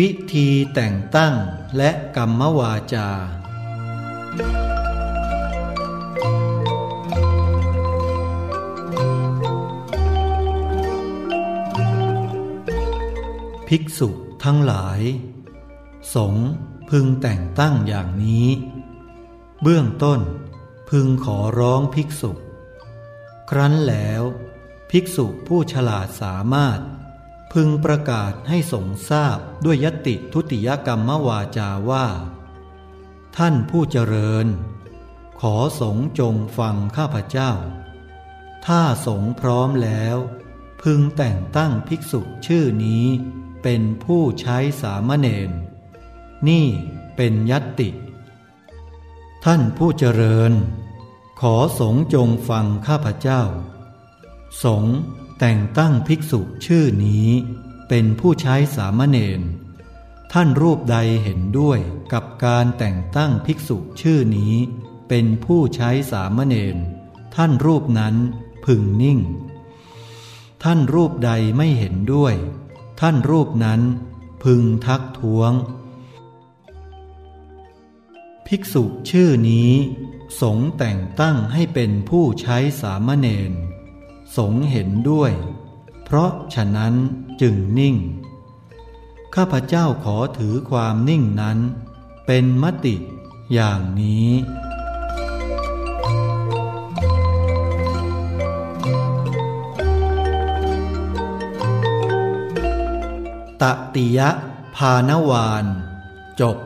วิธีแต่งตั้งและกรรมวาจา ภิกษุทั้งหลาย สงพึงแต่งตั้งอย่างนี้ เบื้องต้นพึงขอร้องภิกษุ ครั้นแล้ว ภิกษุผู้ฉลาดสามารถ พึงประกาศให้สงทราบด้วยยติทุติยกรรมวาจาว่า ท่านผู้เจริญ ขอสงจงฟังข้าพเจ้า ถ้าสงพร้อมแล้ว พึงแต่งตั้งภิกษุชื่อนี้เป็นผู้ใช้สามเณรนี่เป็นยติ ท่านผู้เจริญ ขอสงจงฟังข้าพเจ้า สง แต่งตั้งภิกษุชื่อนี้เป็นผู้ใช้สามเณร ท่านรูปใดเห็นด้วยกับการแต่งตั้งภิกษุชื่อนี้ เป็นผู้ใช้สามเณร ท่านรูปนั้นพึงนิ่ง ท่านรูปใดไม่เห็นด้วย ท่านรูปนั้นพึงทักท้วง ภิกษุชื่อนี้ สงแต่งตั้งให้เป็นผู้ใช้สามเณร สงเห็นด้วย เพราะฉะนั้นจึงนิ่ง ข้าพเจ้าขอถือความนิ่งนั้น เป็นมติอย่างนี้ตติยะพานวานจบ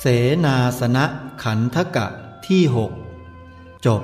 เสนาสนะขันธกะที่หกจบ